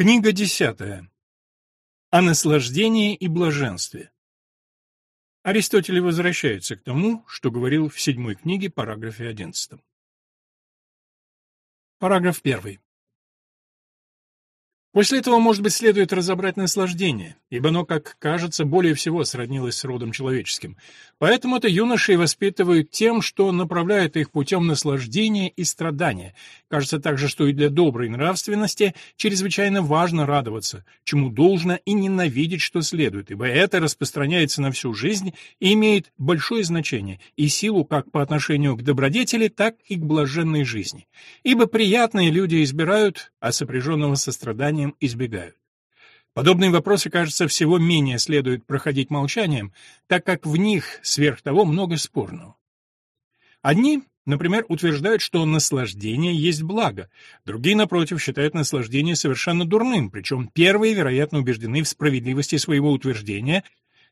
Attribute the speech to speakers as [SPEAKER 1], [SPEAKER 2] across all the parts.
[SPEAKER 1] Книга десятая. О наслаждении и блаженстве. Аристотель возвращается к тому, что говорил в седьмой книге, параграфе одиннадцатом. Параграф первый. После этого, может быть, следует разобрать наслаждение, ибо оно, как кажется, более всего сроднилось с родом человеческим. Поэтому это юношей воспитывают тем, что направляет их путем наслаждения и страдания. Кажется также, что и для доброй нравственности чрезвычайно важно радоваться, чему должно и ненавидеть, что следует, ибо это распространяется на всю жизнь и имеет большое значение и силу как по отношению к добродетели, так и к блаженной жизни. Ибо приятные люди избирают, а сопряженного сострадания молчанием избегают. Подобные вопросы, кажется, всего менее следует проходить молчанием, так как в них сверх того много спорного. Одни, например, утверждают, что наслаждение есть благо, другие, напротив, считают наслаждение совершенно дурным, причем первые, вероятно, убеждены в справедливости своего утверждения,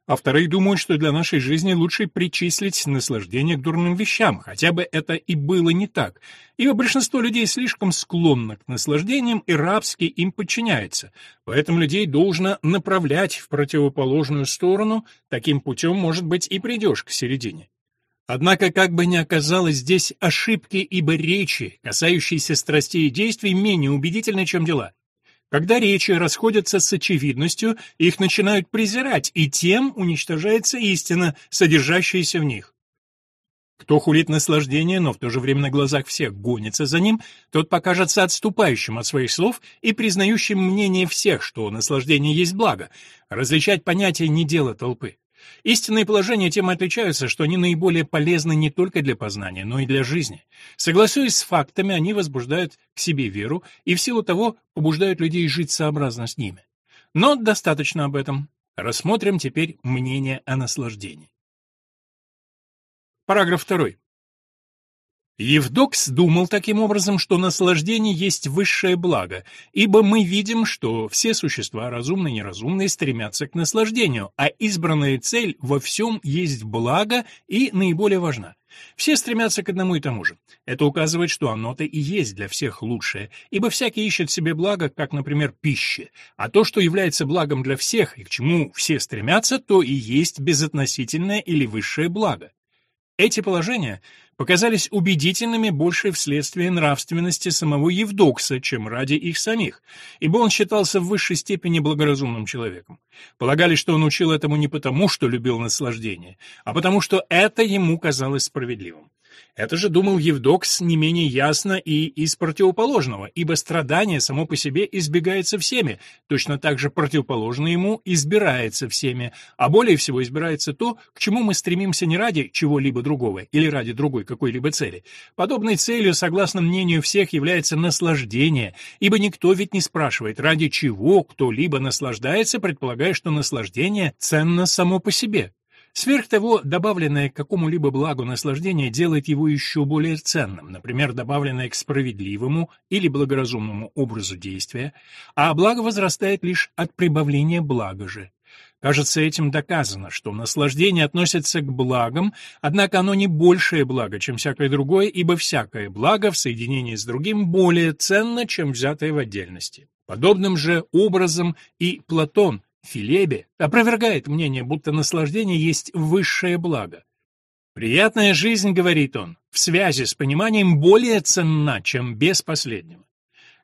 [SPEAKER 1] а вторые думают, что для нашей жизни лучше причислить наслаждение к дурным вещам, хотя бы это и было не так, ибо большинство людей слишком склонно к наслаждениям и рабски им подчиняется, поэтому людей должно направлять в противоположную сторону, таким путем, может быть, и придешь к середине. Однако, как бы ни оказалось здесь ошибки, ибо речи, касающиеся страстей и действий, менее убедительны, чем дела. Когда речи расходятся с очевидностью, их начинают презирать, и тем уничтожается истина, содержащаяся в них. Кто хулит наслаждение, но в то же время на глазах всех гонится за ним, тот покажется отступающим от своих слов и признающим мнение всех, что наслаждение есть благо. Различать понятия не дело толпы. Истинные положения тем отличаются, что они наиболее полезны не только для познания, но и для жизни. Согласуясь с фактами, они возбуждают к себе веру и в силу того побуждают людей жить сообразно с ними. Но достаточно об этом. Рассмотрим теперь мнение о наслаждении. Параграф 2. Евдокс думал таким образом, что наслаждение есть высшее благо, ибо мы видим, что все существа, разумные и неразумные, стремятся к наслаждению, а избранная цель во всем есть благо и наиболее важна. Все стремятся к одному и тому же. Это указывает, что оно-то и есть для всех лучшее, ибо всякий ищет себе благо, как, например, пищи, а то, что является благом для всех и к чему все стремятся, то и есть безотносительное или высшее благо. Эти положения показались убедительными больше вследствие нравственности самого Евдокса, чем ради их самих, ибо он считался в высшей степени благоразумным человеком. Полагали, что он учил этому не потому, что любил наслаждение, а потому, что это ему казалось справедливым. Это же думал Евдокс не менее ясно и из противоположного, ибо страдание само по себе избегается всеми, точно так же противоположное ему избирается всеми, а более всего избирается то, к чему мы стремимся не ради чего-либо другого или ради другой какой-либо цели. Подобной целью, согласно мнению всех, является наслаждение, ибо никто ведь не спрашивает, ради чего кто-либо наслаждается, предполагая, что наслаждение ценно само по себе. Сверх того, добавленное к какому-либо благу наслаждение делает его еще более ценным, например, добавленное к справедливому или благоразумному образу действия, а благо возрастает лишь от прибавления блага же. Кажется, этим доказано, что наслаждение относится к благам, однако оно не большее благо, чем всякое другое, ибо всякое благо в соединении с другим более ценно, чем взятое в отдельности. Подобным же образом и Платон Филебе опровергает мнение, будто наслаждение есть высшее благо. «Приятная жизнь, — говорит он, — в связи с пониманием более ценна, чем без последнего.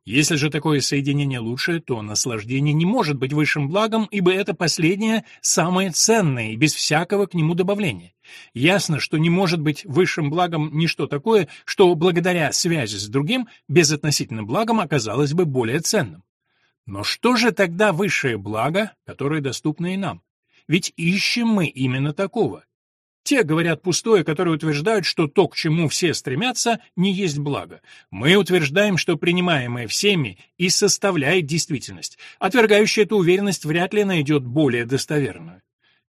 [SPEAKER 1] Если же такое соединение лучшее, то наслаждение не может быть высшим благом, ибо это последнее самое ценное и без всякого к нему добавления. Ясно, что не может быть высшим благом ничто такое, что благодаря связи с другим безотносительным благом оказалось бы более ценным. Но что же тогда высшее благо, которое доступно и нам? Ведь ищем мы именно такого. Те говорят пустое, которые утверждают, что то, к чему все стремятся, не есть благо. Мы утверждаем, что принимаемое всеми и составляет действительность. Отвергающая эту уверенность вряд ли найдет более достоверную.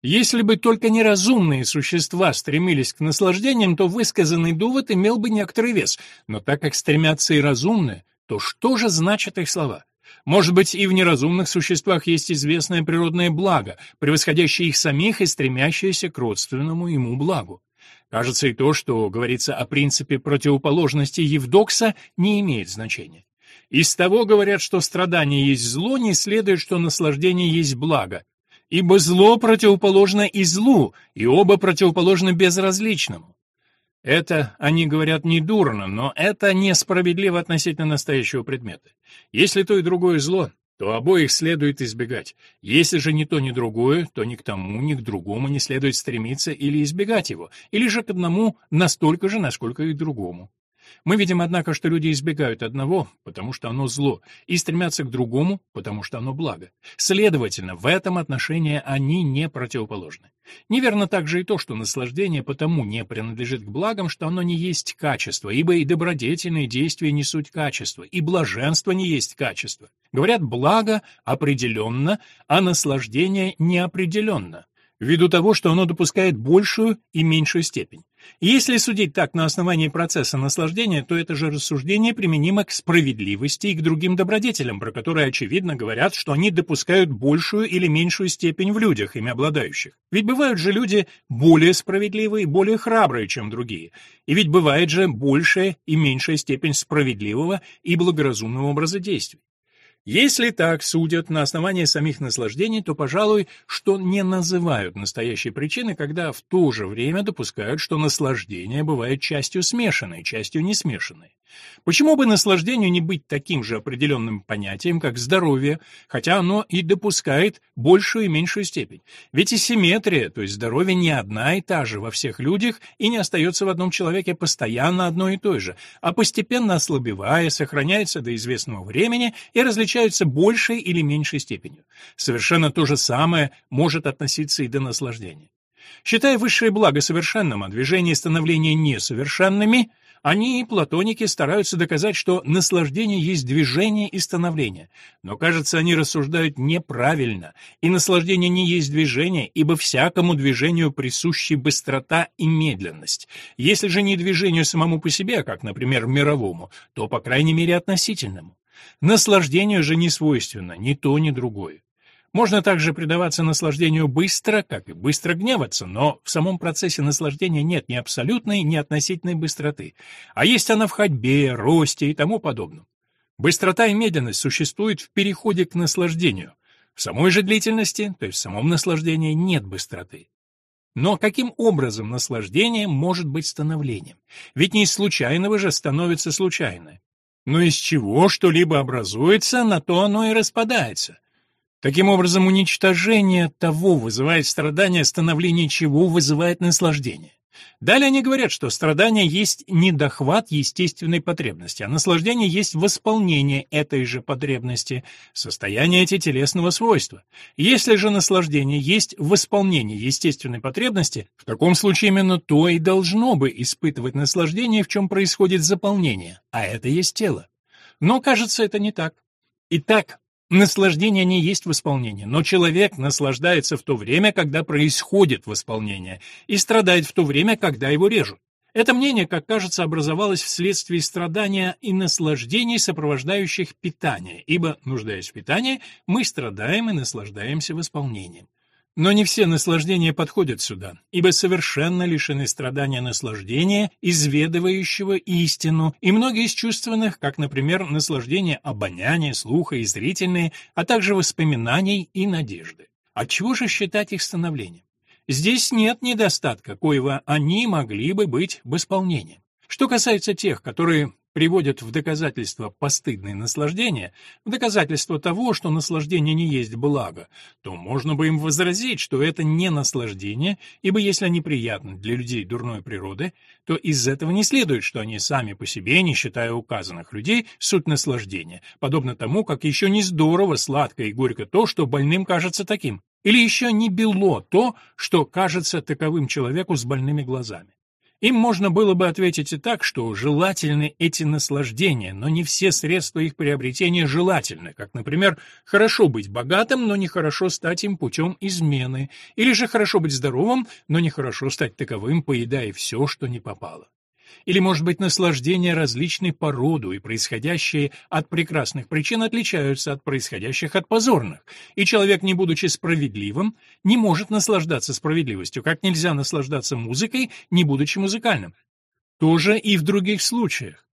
[SPEAKER 1] Если бы только неразумные существа стремились к наслаждениям, то высказанный довод имел бы некоторый вес, но так как стремятся и разумные, то что же значат их слова? Может быть, и в неразумных существах есть известное природное благо, превосходящее их самих и стремящееся к родственному ему благу. Кажется, и то, что говорится о принципе противоположности Евдокса, не имеет значения. Из того, говорят, что страдание есть зло, не следует, что наслаждение есть благо. Ибо зло противоположно и злу, и оба противоположны безразличному. Это, они говорят, не дурно, но это несправедливо относительно настоящего предмета. Если то и другое зло, то обоих следует избегать. Если же ни то, ни другое, то ни к тому, ни к другому не следует стремиться или избегать его, или же к одному настолько же, насколько и к другому. Мы видим, однако, что люди избегают одного, потому что оно зло, и стремятся к другому, потому что оно благо. Следовательно, в этом отношении они не противоположны. Неверно также и то, что наслаждение потому не принадлежит к благам, что оно не есть качество, ибо и добродетельные действия не суть качества, и блаженство не есть качество. Говорят, благо определенно, а наслаждение неопределенно ввиду того, что оно допускает большую и меньшую степень. если судить так на основании процесса наслаждения, то это же рассуждение применимо к справедливости и к другим добродетелям, про которые очевидно говорят, что они допускают большую или меньшую степень в людях, ими обладающих. Ведь бывают же люди более справедливые, более храбрые, чем другие. И ведь бывает же большая и меньшая степень справедливого и благоразумного образа действий. Если так судят на основании самих наслаждений, то, пожалуй, что не называют настоящей причины, когда в то же время допускают, что наслаждение бывает частью смешанной, частью не смешанной. Почему бы наслаждению не быть таким же определенным понятием, как здоровье, хотя оно и допускает большую и меньшую степень? Ведь и симметрия, то есть здоровье, не одна и та же во всех людях и не остается в одном человеке постоянно одно и то же, а постепенно ослабевая, сохраняется до известного времени и различаются большей или меньшей степенью. Совершенно то же самое может относиться и до наслаждения. Считая высшее благо совершенным, а движение и становление несовершенными – они, платоники, стараются доказать, что наслаждение есть движение и становление. Но, кажется, они рассуждают неправильно, и наслаждение не есть движение, ибо всякому движению присущи быстрота и медленность. Если же не движению самому по себе, как, например, мировому, то, по крайней мере, относительному. Наслаждению же не свойственно ни то, ни другое. Можно также предаваться наслаждению быстро, как и быстро гневаться, но в самом процессе наслаждения нет ни абсолютной, ни относительной быстроты, а есть она в ходьбе, росте и тому подобном. Быстрота и медленность существуют в переходе к наслаждению. В самой же длительности, то есть в самом наслаждении, нет быстроты. Но каким образом наслаждение может быть становлением? Ведь не из случайного же становится случайное. Но из чего что-либо образуется, на то оно и распадается. Таким образом, уничтожение того вызывает страдание, становление чего вызывает наслаждение. Далее они говорят, что страдание есть недохват естественной потребности, а наслаждение есть восполнение этой же потребности, состояние эти телесного свойства. Если же наслаждение есть восполнение естественной потребности, в таком случае именно то и должно бы испытывать наслаждение, в чем происходит заполнение, а это есть тело. Но, кажется, это не так. Итак, Наслаждение не есть восполнение, но человек наслаждается в то время, когда происходит восполнение, и страдает в то время, когда его режут. Это мнение, как кажется, образовалось вследствие страдания и наслаждений, сопровождающих питание, ибо, нуждаясь в питании, мы страдаем и наслаждаемся восполнением. Но не все наслаждения подходят сюда, ибо совершенно лишены страдания наслаждения, изведывающего истину, и многие из чувственных, как, например, наслаждение обоняния, слуха и зрительные, а также воспоминаний и надежды. Отчего же считать их становлением? Здесь нет недостатка, коего они могли бы быть в исполнении. Что касается тех, которые приводят в доказательство постыдное наслаждение, в доказательство того, что наслаждение не есть благо, то можно бы им возразить, что это не наслаждение, ибо если они приятны для людей дурной природы, то из этого не следует, что они сами по себе, не считая указанных людей, суть наслаждения, подобно тому, как еще не здорово, сладко и горько то, что больным кажется таким, или еще не бело то, что кажется таковым человеку с больными глазами. Им можно было бы ответить и так, что желательны эти наслаждения, но не все средства их приобретения желательны, как, например, хорошо быть богатым, но нехорошо стать им путем измены, или же хорошо быть здоровым, но нехорошо стать таковым, поедая все, что не попало. Или, может быть, наслаждения различной по роду и происходящие от прекрасных причин отличаются от происходящих от позорных, и человек, не будучи справедливым, не может наслаждаться справедливостью, как нельзя наслаждаться музыкой, не будучи музыкальным. Тоже и в других случаях.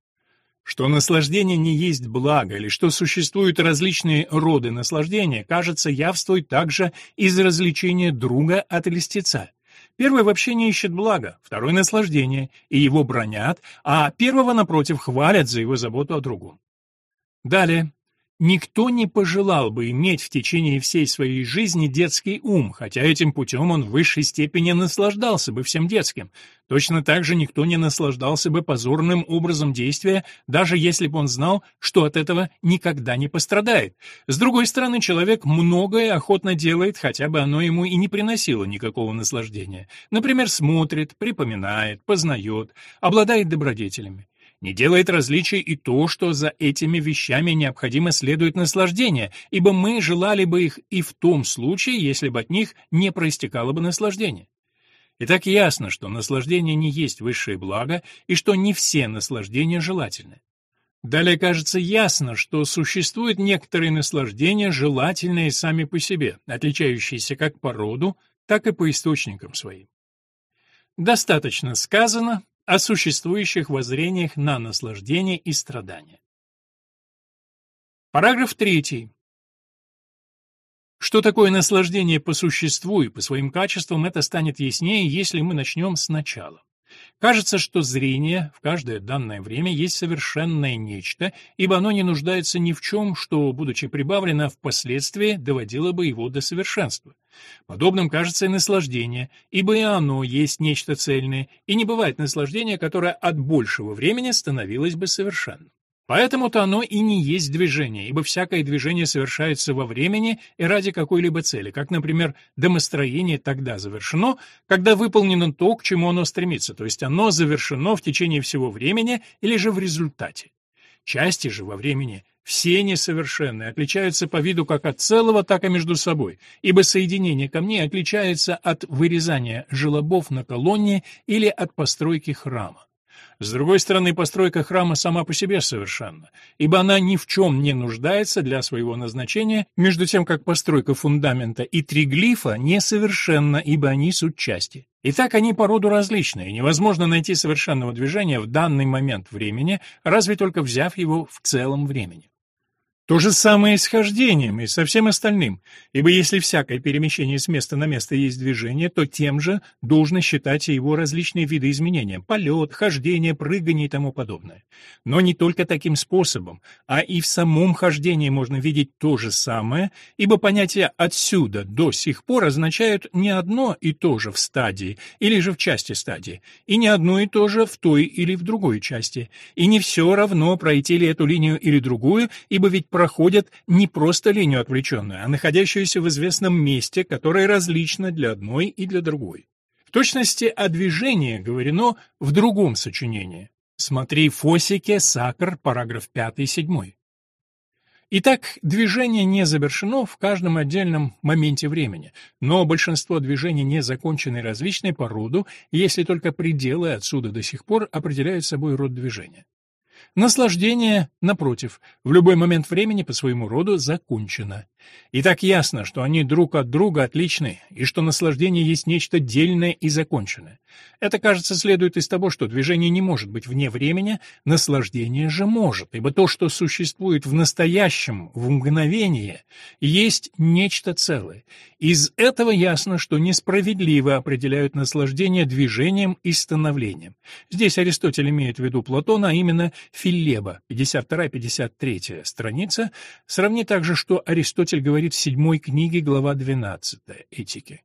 [SPEAKER 1] Что наслаждение не есть благо, или что существуют различные роды наслаждения, кажется, явствует также из развлечения друга от льстеца. Первый вообще не ищет блага, второй — наслаждение, и его бронят, а первого, напротив, хвалят за его заботу о другом. Далее. Никто не пожелал бы иметь в течение всей своей жизни детский ум, хотя этим путем он в высшей степени наслаждался бы всем детским. Точно так же никто не наслаждался бы позорным образом действия, даже если бы он знал, что от этого никогда не пострадает. С другой стороны, человек многое охотно делает, хотя бы оно ему и не приносило никакого наслаждения. Например, смотрит, припоминает, познает, обладает добродетелями. Не делает различий и то, что за этими вещами необходимо следует наслаждение, ибо мы желали бы их и в том случае, если бы от них не проистекало бы наслаждение. Итак, ясно, что наслаждение не есть высшее благо и что не все наслаждения желательны. Далее кажется ясно, что существуют некоторые наслаждения, желательные сами по себе, отличающиеся как по роду, так и по источникам своим. Достаточно сказано, о существующих воззрениях на наслаждение и страдания. Параграф 3. Что такое наслаждение по существу и по своим качествам, это станет яснее, если мы начнем сначала. Кажется, что зрение в каждое данное время есть совершенное нечто, ибо оно не нуждается ни в чем, что, будучи прибавлено, впоследствии доводило бы его до совершенства. Подобным кажется и наслаждение, ибо и оно есть нечто цельное, и не бывает наслаждения, которое от большего времени становилось бы совершенным. Поэтому-то оно и не есть движение, ибо всякое движение совершается во времени и ради какой-либо цели, как, например, домостроение тогда завершено, когда выполнено то, к чему оно стремится, то есть оно завершено в течение всего времени или же в результате. Части же во времени все несовершенны, отличаются по виду как от целого, так и между собой, ибо соединение камней отличается от вырезания желобов на колонне или от постройки храма. С другой стороны, постройка храма сама по себе совершенна, ибо она ни в чем не нуждается для своего назначения, между тем как постройка фундамента и триглифа несовершенна, ибо они суть части. Итак, они по роду различны, и невозможно найти совершенного движения в данный момент времени, разве только взяв его в целом времени. То же самое и с хождением, и со всем остальным, ибо если всякое перемещение с места на место есть движение, то тем же должны считать и его различные виды изменения – полет, хождение, прыгание и тому подобное. Но не только таким способом, а и в самом хождении можно видеть то же самое, ибо понятие «отсюда» до сих пор означают не одно и то же в стадии или же в части стадии, и не одно и то же в той или в другой части, и не все равно пройти ли эту линию или другую, ибо ведь проходят не просто линию отвлеченную, а находящуюся в известном месте, которое различно для одной и для другой. В точности о движении говорено в другом сочинении. Смотри Фосике, Сакр, параграф 5 и 7. Итак, движение не завершено в каждом отдельном моменте времени, но большинство движений не закончены и различны по роду, если только пределы отсюда до сих пор определяют собой род движения. Наслаждение, напротив, в любой момент времени по своему роду закончено. И так ясно, что они друг от друга отличны, и что наслаждение есть нечто дельное и законченное. Это, кажется, следует из того, что движение не может быть вне времени, наслаждение же может, ибо то, что существует в настоящем, в мгновении, есть нечто целое. Из этого ясно, что несправедливо определяют наслаждение движением и становлением. Здесь Аристотель имеет в виду Платона, а именно Филеба, 52-53 страница. Сравни также, что Аристотель говорит в седьмой книге, глава 12 «Этики».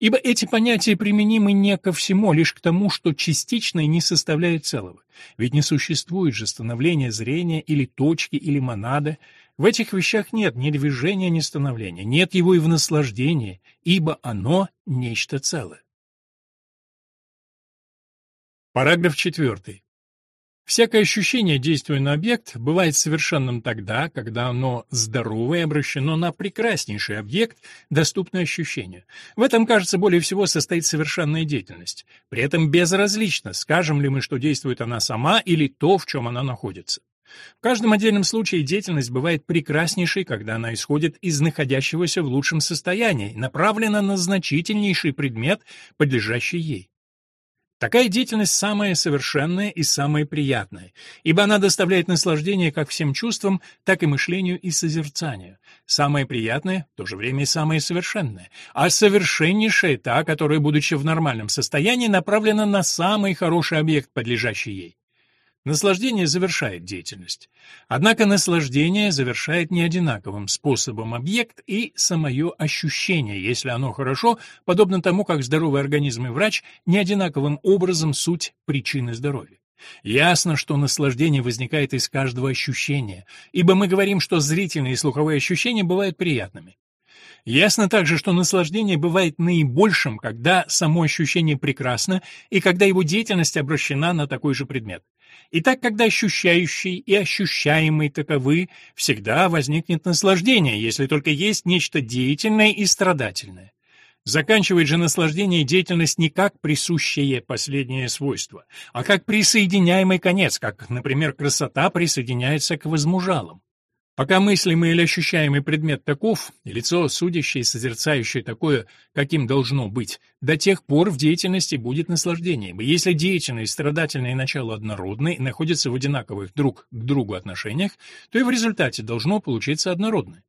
[SPEAKER 1] Ибо эти понятия применимы не ко всему, а лишь к тому, что частичное не составляет целого. Ведь не существует же становления зрения или точки, или монады. В этих вещах нет ни движения, ни становления, нет его и в наслаждении, ибо оно — нечто целое. Параграф четвертый. Всякое ощущение, действуя на объект, бывает совершенным тогда, когда оно здорово и обращено на прекраснейший объект, доступный ощущению. В этом, кажется, более всего состоит совершенная деятельность. При этом безразлично, скажем ли мы, что действует она сама или то, в чем она находится. В каждом отдельном случае деятельность бывает прекраснейшей, когда она исходит из находящегося в лучшем состоянии, направлена на значительнейший предмет, подлежащий ей. Такая деятельность самая совершенная и самая приятная, ибо она доставляет наслаждение как всем чувствам, так и мышлению и созерцанию. Самая приятная, в то же время и самая совершенная, а совершеннейшая та, которая, будучи в нормальном состоянии, направлена на самый хороший объект, подлежащий ей. Наслаждение завершает деятельность. Однако наслаждение завершает не одинаковым способом объект и самое ощущение, если оно хорошо, подобно тому, как здоровый организм и врач не одинаковым образом суть причины здоровья. Ясно, что наслаждение возникает из каждого ощущения, ибо мы говорим, что зрительные и слуховые ощущения бывают приятными. Ясно также, что наслаждение бывает наибольшим, когда само ощущение прекрасно и когда его деятельность обращена на такой же предмет. Итак, когда ощущающий и ощущаемый таковы, всегда возникнет наслаждение, если только есть нечто деятельное и страдательное. Заканчивает же наслаждение деятельность не как присущее последнее свойство, а как присоединяемый конец, как, например, красота присоединяется к возмужалам. Пока мыслимый или ощущаемый предмет таков, и лицо, судящее и созерцающее такое, каким должно быть, до тех пор в деятельности будет наслаждение. И если деятельное страдательное начало однородны и находятся в одинаковых друг к другу отношениях, то и в результате должно получиться однородное.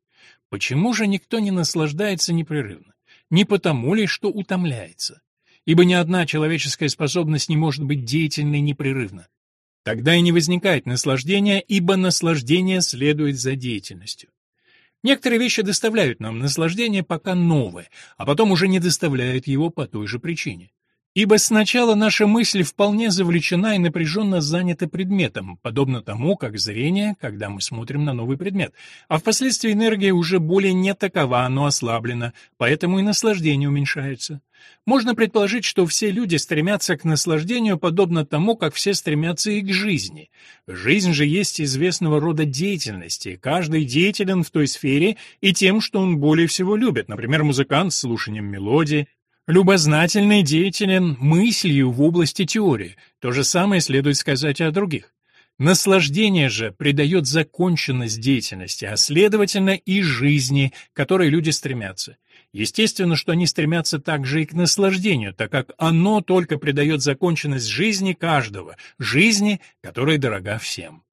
[SPEAKER 1] Почему же никто не наслаждается непрерывно? Не потому ли, что утомляется? Ибо ни одна человеческая способность не может быть деятельной непрерывно. Тогда и не возникает наслаждения, ибо наслаждение следует за деятельностью. Некоторые вещи доставляют нам наслаждение пока новые, а потом уже не доставляют его по той же причине. Ибо сначала наша мысль вполне завлечена и напряженно занята предметом, подобно тому, как зрение, когда мы смотрим на новый предмет, а впоследствии энергия уже более не такова, но ослаблена, поэтому и наслаждение уменьшается. Можно предположить, что все люди стремятся к наслаждению подобно тому, как все стремятся и к жизни. Жизнь же есть известного рода деятельности, каждый деятелен в той сфере и тем, что он более всего любит, например, музыкант с слушанием мелодии, Любознательный деятелен мыслью в области теории. То же самое следует сказать и о других. Наслаждение же придает законченность деятельности, а следовательно и жизни, к которой люди стремятся. Естественно, что они стремятся также и к наслаждению, так как оно только придает законченность жизни каждого, жизни, которая дорога всем.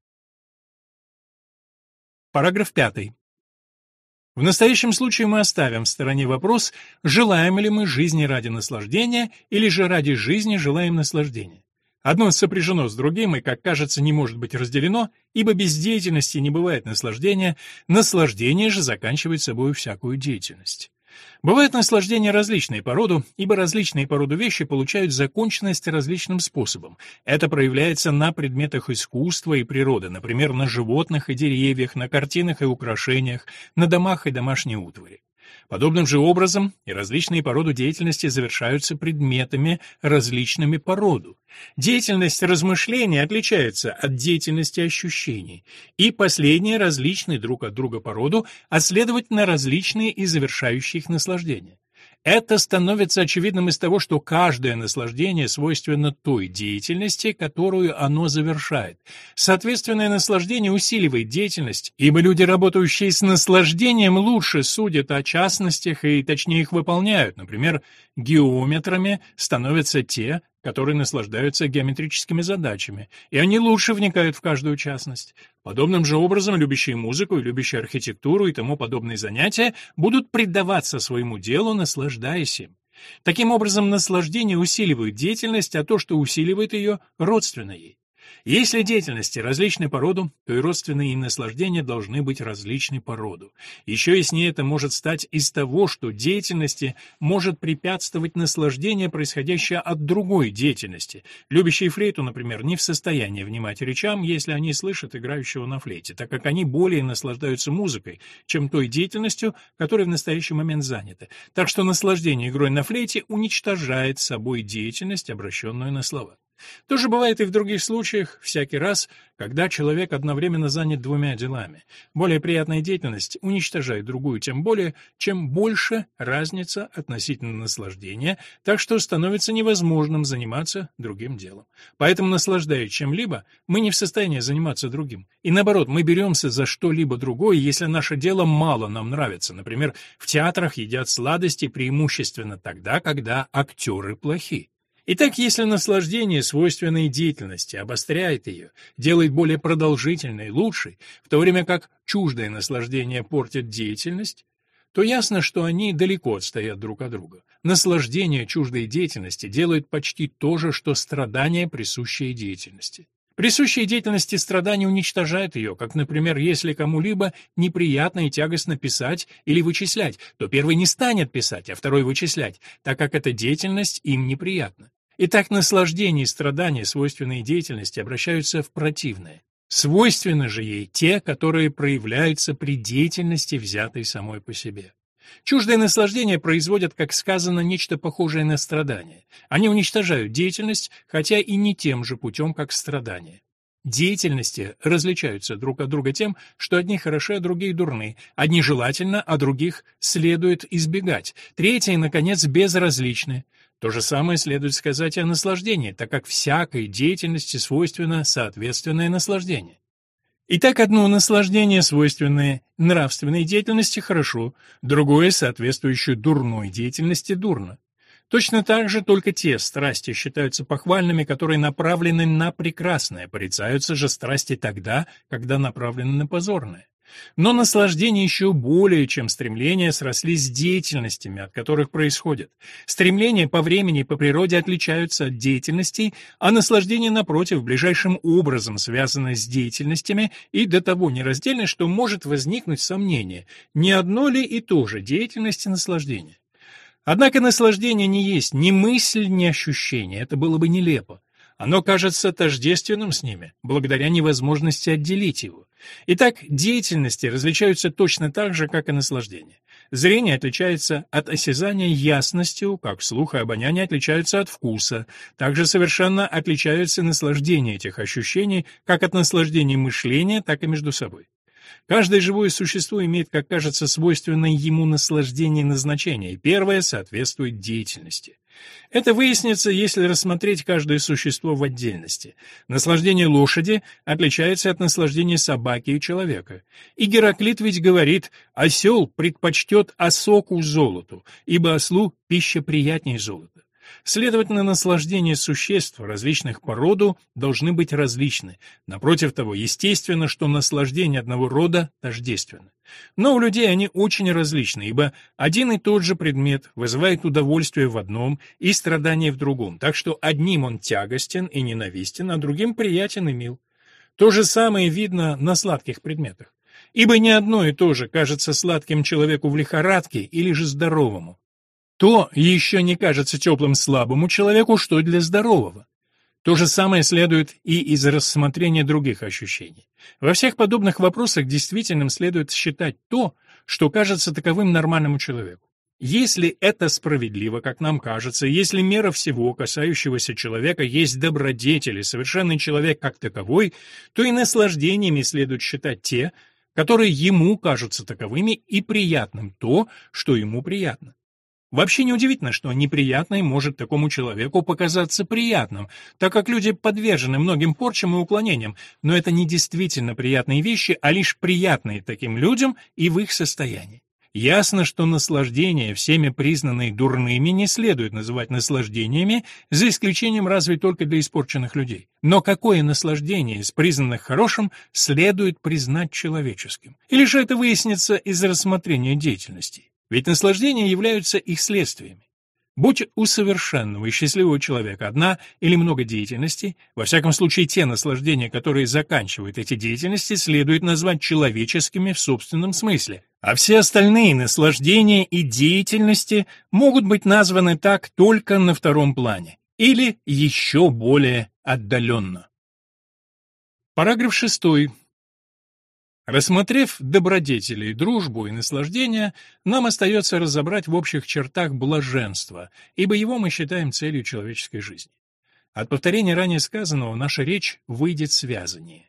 [SPEAKER 1] Параграф 5. В настоящем случае мы оставим в стороне вопрос, желаем ли мы жизни ради наслаждения или же ради жизни желаем наслаждения. Одно сопряжено с другим и, как кажется, не может быть разделено, ибо без деятельности не бывает наслаждения, наслаждение же заканчивает собой всякую деятельность. Бывают наслаждения различные по роду, ибо различные по роду вещи получают законченность различным способом. Это проявляется на предметах искусства и природы, например, на животных и деревьях, на картинах и украшениях, на домах и домашней утвари. Подобным же образом и различные по роду деятельности завершаются предметами, различными по роду. Деятельность размышления отличается от деятельности ощущений, и последние различны друг от друга по роду, а следовательно различные и завершающие их наслаждения. Это становится очевидным из того, что каждое наслаждение свойственно той деятельности, которую оно завершает. Соответственное наслаждение усиливает деятельность, ибо люди, работающие с наслаждением, лучше судят о частностях и точнее их выполняют. Например, геометрами становятся те, которые наслаждаются геометрическими задачами, и они лучше вникают в каждую частность. Подобным же образом любящие музыку и любящие архитектуру и тому подобные занятия будут предаваться своему делу, наслаждаясь им. Таким образом, наслаждение усиливает деятельность, а то, что усиливает ее, родственно ей. Если деятельности различны по роду, то и родственные им наслаждения должны быть различны по роду. Еще яснее это может стать из того, что деятельности может препятствовать наслаждение, происходящее от другой деятельности. Любящие флейту, например, не в состоянии внимать речам, если они слышат играющего на флейте, так как они более наслаждаются музыкой, чем той деятельностью, которая в настоящий момент занята. Так что наслаждение игрой на флейте уничтожает собой деятельность, обращенную на слова. То же бывает и в других случаях, всякий раз, когда человек одновременно занят двумя делами. Более приятная деятельность уничтожает другую тем более, чем больше разница относительно наслаждения, так что становится невозможным заниматься другим делом. Поэтому, наслаждаясь чем-либо, мы не в состоянии заниматься другим. И наоборот, мы беремся за что-либо другое, если наше дело мало нам нравится. Например, в театрах едят сладости преимущественно тогда, когда актеры плохи. Итак, если наслаждение, свойственное деятельности, обостряет ее, делает более продолжительной, лучшей, в то время как чуждое наслаждение портит деятельность, то ясно, что они далеко отстоят друг от друга. Наслаждение чуждой деятельности делает почти то же, что страдание, присущее деятельности. Присущие деятельности страдания уничтожают ее, как, например, если кому-либо неприятно и тягостно писать или вычислять, то первый не станет писать, а второй вычислять, так как эта деятельность им неприятна. Итак, наслаждение и страдания, свойственные деятельности, обращаются в противное. Свойственны же ей те, которые проявляются при деятельности, взятой самой по себе. Чуждое наслаждение производят, как сказано, нечто похожее на страдание. Они уничтожают деятельность, хотя и не тем же путем, как страдание. Деятельности различаются друг от друга тем, что одни хороши, а другие дурны, одни желательно, а других следует избегать, третьи, наконец, безразличны. То же самое следует сказать о наслаждении, так как всякой деятельности свойственно соответственное наслаждение. Итак, одно наслаждение, свойственное нравственной деятельности, хорошо, другое, соответствующее дурной деятельности, дурно. Точно так же только те страсти считаются похвальными, которые направлены на прекрасное, порицаются же страсти тогда, когда направлены на позорное. Но наслаждение еще более, чем стремление, срослись с деятельностями, от которых происходят. Стремления по времени и по природе отличаются от деятельностей, а наслаждение, напротив, ближайшим образом связано с деятельностями и до того нераздельно, что может возникнуть сомнение, не одно ли и то же деятельность и наслаждение. Однако наслаждение не есть ни мысль, ни ощущение, это было бы нелепо. Оно кажется тождественным с ними, благодаря невозможности отделить его. Итак, деятельности различаются точно так же, как и наслаждение. Зрение отличается от осязания ясностью, как слух и обоняние отличаются от вкуса. Также совершенно отличаются наслаждения этих ощущений, как от наслаждения мышления, так и между собой. Каждое живое существо имеет, как кажется, свойственное ему наслаждение и назначение, первое соответствует деятельности. Это выяснится, если рассмотреть каждое существо в отдельности. Наслаждение лошади отличается от наслаждения собаки и человека. И Гераклит ведь говорит, осел предпочтет осоку золоту, ибо ослу пища приятнее золота. Следовательно, наслаждения существ различных по роду должны быть различны. Напротив того, естественно, что наслаждение одного рода тождественно. Но у людей они очень различны, ибо один и тот же предмет вызывает удовольствие в одном и страдание в другом, так что одним он тягостен и ненавистен, а другим приятен и мил. То же самое видно на сладких предметах. Ибо не одно и то же кажется сладким человеку в лихорадке или же здоровому то еще не кажется теплым слабому человеку, что для здорового. То же самое следует и из рассмотрения других ощущений. Во всех подобных вопросах действительным следует считать то, что кажется таковым нормальному человеку. Если это справедливо, как нам кажется, если мера всего, касающегося человека, есть добродетель и совершенный человек как таковой, то и наслаждениями следует считать те, которые ему кажутся таковыми, и приятным то, что ему приятно. Вообще неудивительно, что неприятное может такому человеку показаться приятным, так как люди подвержены многим порчам и уклонениям, но это не действительно приятные вещи, а лишь приятные таким людям и в их состоянии. Ясно, что наслаждения, всеми признанные дурными, не следует называть наслаждениями, за исключением разве только для испорченных людей. Но какое наслаждение из признанных хорошим следует признать человеческим? Или же это выяснится из рассмотрения деятельностей? Ведь наслаждения являются их следствиями. Будь у совершенного и счастливого человека одна или много деятельностей, во всяком случае те наслаждения, которые заканчивают эти деятельности, следует назвать человеческими в собственном смысле, а все остальные наслаждения и деятельности могут быть названы так только на втором плане или еще более отдаленно. Параграф 6. Рассмотрев добродетели, дружбу и наслаждение, нам остается разобрать в общих чертах блаженство, ибо его мы считаем целью человеческой жизни. От повторения ранее сказанного наша речь выйдет связаннее.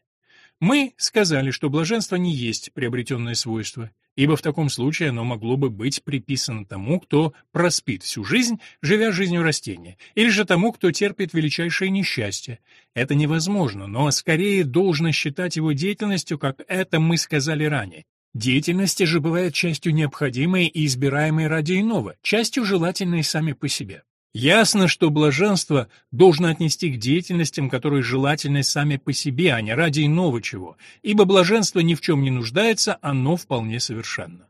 [SPEAKER 1] Мы сказали, что блаженство не есть приобретенное свойство, ибо в таком случае оно могло бы быть приписано тому, кто проспит всю жизнь, живя жизнью растения, или же тому, кто терпит величайшее несчастье. Это невозможно, но скорее должно считать его деятельностью, как это мы сказали ранее. Деятельности же бывают частью необходимой и избираемой ради иного, частью желательной сами по себе. Ясно, что блаженство должно отнести к деятельностям, которые желательны сами по себе, а не ради иного чего, ибо блаженство ни в чем не нуждается, оно вполне совершенно.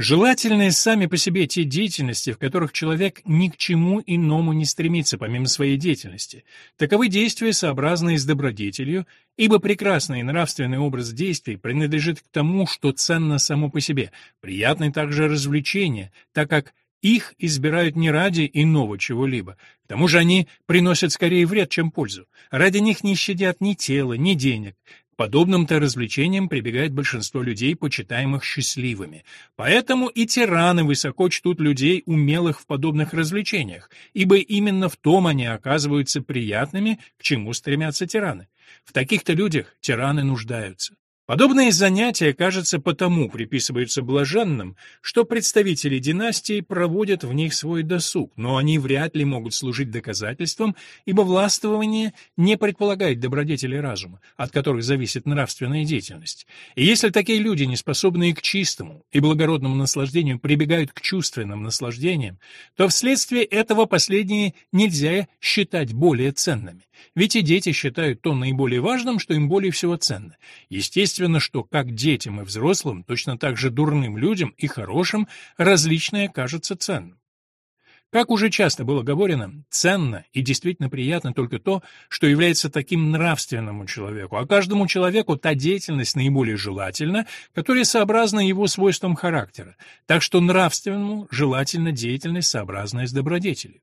[SPEAKER 1] Желательны сами по себе те деятельности, в которых человек ни к чему иному не стремится, помимо своей деятельности. Таковы действия, сообразные с добродетелью, ибо прекрасный нравственный образ действий принадлежит к тому, что ценно само по себе, приятны также развлечения, так как их избирают не ради иного чего-либо. К тому же они приносят скорее вред, чем пользу. Ради них не щадят ни тела, ни денег. К подобным-то развлечениям прибегает большинство людей, почитаемых счастливыми. Поэтому и тираны высоко чтут людей, умелых в подобных развлечениях, ибо именно в том они оказываются приятными, к чему стремятся тираны. В таких-то людях тираны нуждаются. Подобные занятия, кажется, потому приписываются блаженным, что представители династии проводят в них свой досуг, но они вряд ли могут служить доказательством, ибо властвование не предполагает добродетели разума, от которых зависит нравственная деятельность. И если такие люди, не способные к чистому и благородному наслаждению, прибегают к чувственным наслаждениям, то вследствие этого последние нельзя считать более ценными. Ведь и дети считают то наиболее важным, что им более всего ценно. Естественно, что как детям и взрослым, точно так же дурным людям и хорошим, различное кажется ценным. Как уже часто было говорено, ценно и действительно приятно только то, что является таким нравственному человеку, а каждому человеку та деятельность наиболее желательна, которая сообразна его свойствам характера, так что нравственному желательна деятельность, сообразная с добродетелью.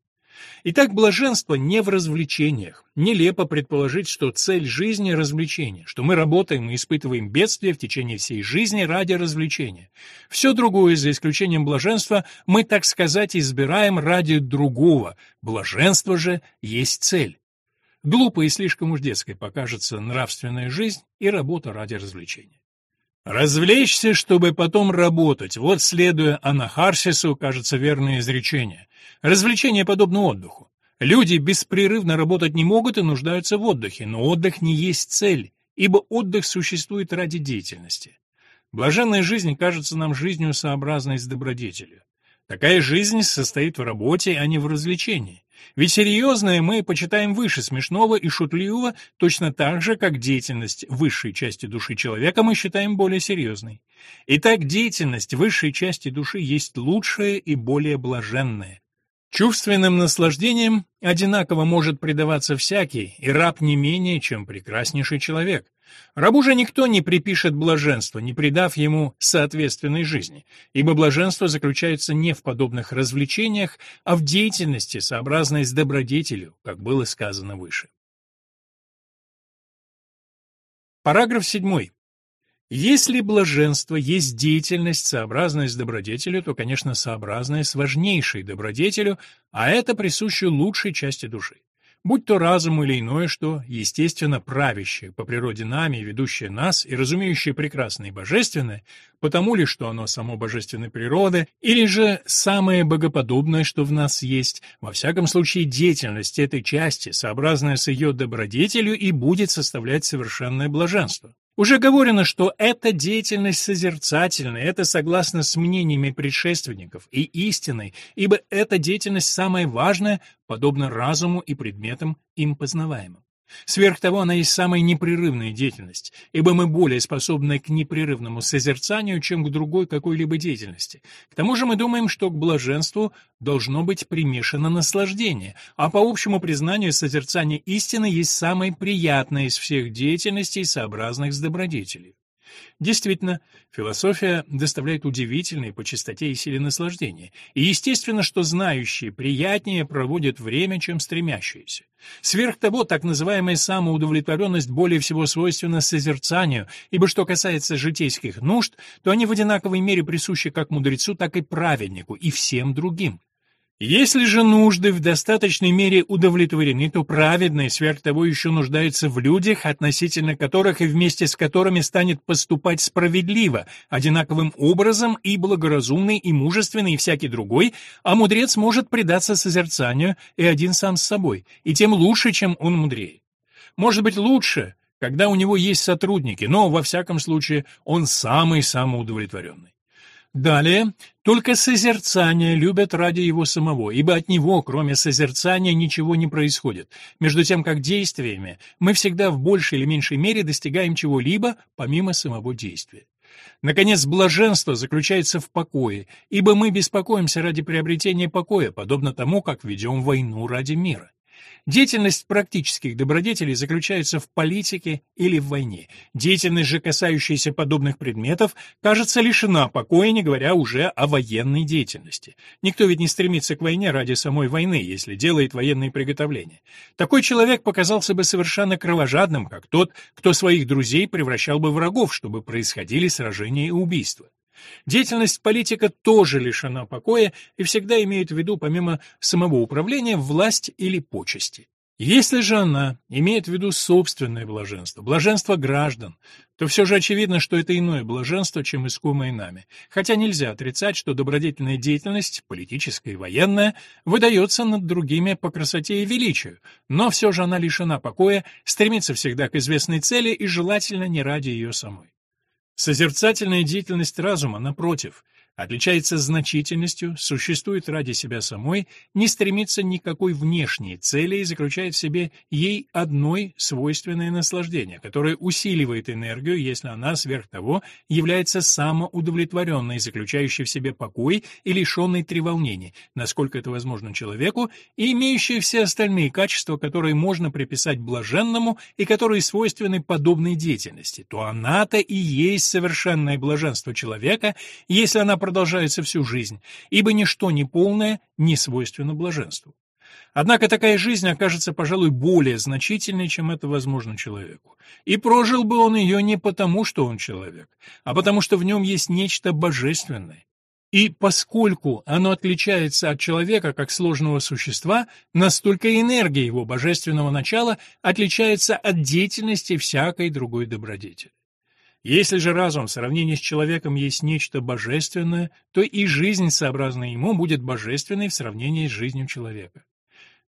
[SPEAKER 1] Итак, блаженство не в развлечениях. Нелепо предположить, что цель жизни — развлечение, что мы работаем и испытываем бедствия в течение всей жизни ради развлечения. Все другое, за исключением блаженства, мы, так сказать, избираем ради другого. Блаженство же есть цель. Глупо и слишком уж детской покажется нравственная жизнь и работа ради развлечения. Развлечься, чтобы потом работать. Вот, следуя Анахарсису, кажется верное изречение. Развлечение подобно отдыху. Люди беспрерывно работать не могут и нуждаются в отдыхе, но отдых не есть цель, ибо отдых существует ради деятельности. Блаженная жизнь кажется нам жизнью сообразной с добродетелью. Такая жизнь состоит в работе, а не в развлечении. Ведь серьезное мы почитаем выше смешного и шутливого, точно так же, как деятельность высшей части души человека мы считаем более серьезной. Итак, деятельность высшей части души есть лучшая и более блаженная. Чувственным наслаждением одинаково может предаваться всякий, и раб не менее, чем прекраснейший человек. Рабу же никто не припишет блаженство, не придав ему соответственной жизни, ибо блаженство заключается не в подобных развлечениях, а в деятельности, сообразной с добродетелью, как было сказано выше. Параграф 7. Если блаженство есть деятельность, сообразная с добродетелью, то, конечно, сообразная с важнейшей добродетелью, а это присуще лучшей части души. Будь то разум или иное что, естественно, правящее по природе нами, ведущее нас и разумеющее прекрасное и божественное, потому ли, что оно само божественной природы, или же самое богоподобное, что в нас есть, во всяком случае деятельность этой части, сообразная с ее добродетелью, и будет составлять совершенное блаженство. Уже говорено, что эта деятельность созерцательная, это согласно с мнениями предшественников и истиной, ибо эта деятельность самая важная, подобно разуму и предметам им познаваемым. Сверх того, она есть самая непрерывная деятельность, ибо мы более способны к непрерывному созерцанию, чем к другой какой-либо деятельности. К тому же мы думаем, что к блаженству должно быть примешано наслаждение, а по общему признанию созерцание истины есть самое приятное из всех деятельностей, сообразных с добродетелью. Действительно, философия доставляет удивительные по чистоте и силе наслаждения, и естественно, что знающие приятнее проводят время, чем стремящиеся. Сверх того, так называемая самоудовлетворенность более всего свойственна созерцанию, ибо что касается житейских нужд, то они в одинаковой мере присущи как мудрецу, так и праведнику, и всем другим. Если же нужды в достаточной мере удовлетворены, то праведный сверх того еще нуждается в людях, относительно которых и вместе с которыми станет поступать справедливо, одинаковым образом и благоразумный, и мужественный, и всякий другой, а мудрец может предаться созерцанию и один сам с собой, и тем лучше, чем он мудрее. Может быть, лучше, когда у него есть сотрудники, но, во всяком случае, он самый самоудовлетворенный. Далее, только созерцание любят ради его самого, ибо от него, кроме созерцания, ничего не происходит, между тем как действиями мы всегда в большей или меньшей мере достигаем чего-либо помимо самого действия. Наконец, блаженство заключается в покое, ибо мы беспокоимся ради приобретения покоя, подобно тому, как ведем войну ради мира. Деятельность практических добродетелей заключается в политике или в войне. Деятельность же, касающаяся подобных предметов, кажется лишена покоя, не говоря уже о военной деятельности. Никто ведь не стремится к войне ради самой войны, если делает военные приготовления. Такой человек показался бы совершенно кровожадным, как тот, кто своих друзей превращал бы в врагов, чтобы происходили сражения и убийства. Деятельность политика тоже лишена покоя и всегда имеет в виду, помимо самого управления, власть или почести. Если же она имеет в виду собственное блаженство, блаженство граждан, то все же очевидно, что это иное блаженство, чем искомое нами. Хотя нельзя отрицать, что добродетельная деятельность, политическая и военная, выдается над другими по красоте и величию, но все же она лишена покоя, стремится всегда к известной цели и желательно не ради ее самой. Созерцательная деятельность разума, напротив, отличается значительностью, существует ради себя самой, не стремится ни к какой внешней цели и заключает в себе ей одной свойственное наслаждение, которое усиливает энергию, если она сверх того является самоудовлетворенной, заключающей в себе покой и лишенной треволнений, насколько это возможно человеку, и имеющей все остальные качества, которые можно приписать блаженному и которые свойственны подобной деятельности, то она-то и есть совершенное блаженство человека, если она продолжается всю жизнь, ибо ничто неполное не свойственно блаженству. Однако такая жизнь окажется, пожалуй, более значительной, чем это возможно человеку. И прожил бы он ее не потому, что он человек, а потому что в нем есть нечто божественное. И поскольку оно отличается от человека как сложного существа, настолько энергия его божественного начала отличается от деятельности всякой другой добродетели. Если же разум в сравнении с человеком есть нечто божественное, то и жизнь, сообразная ему, будет божественной в сравнении с жизнью человека.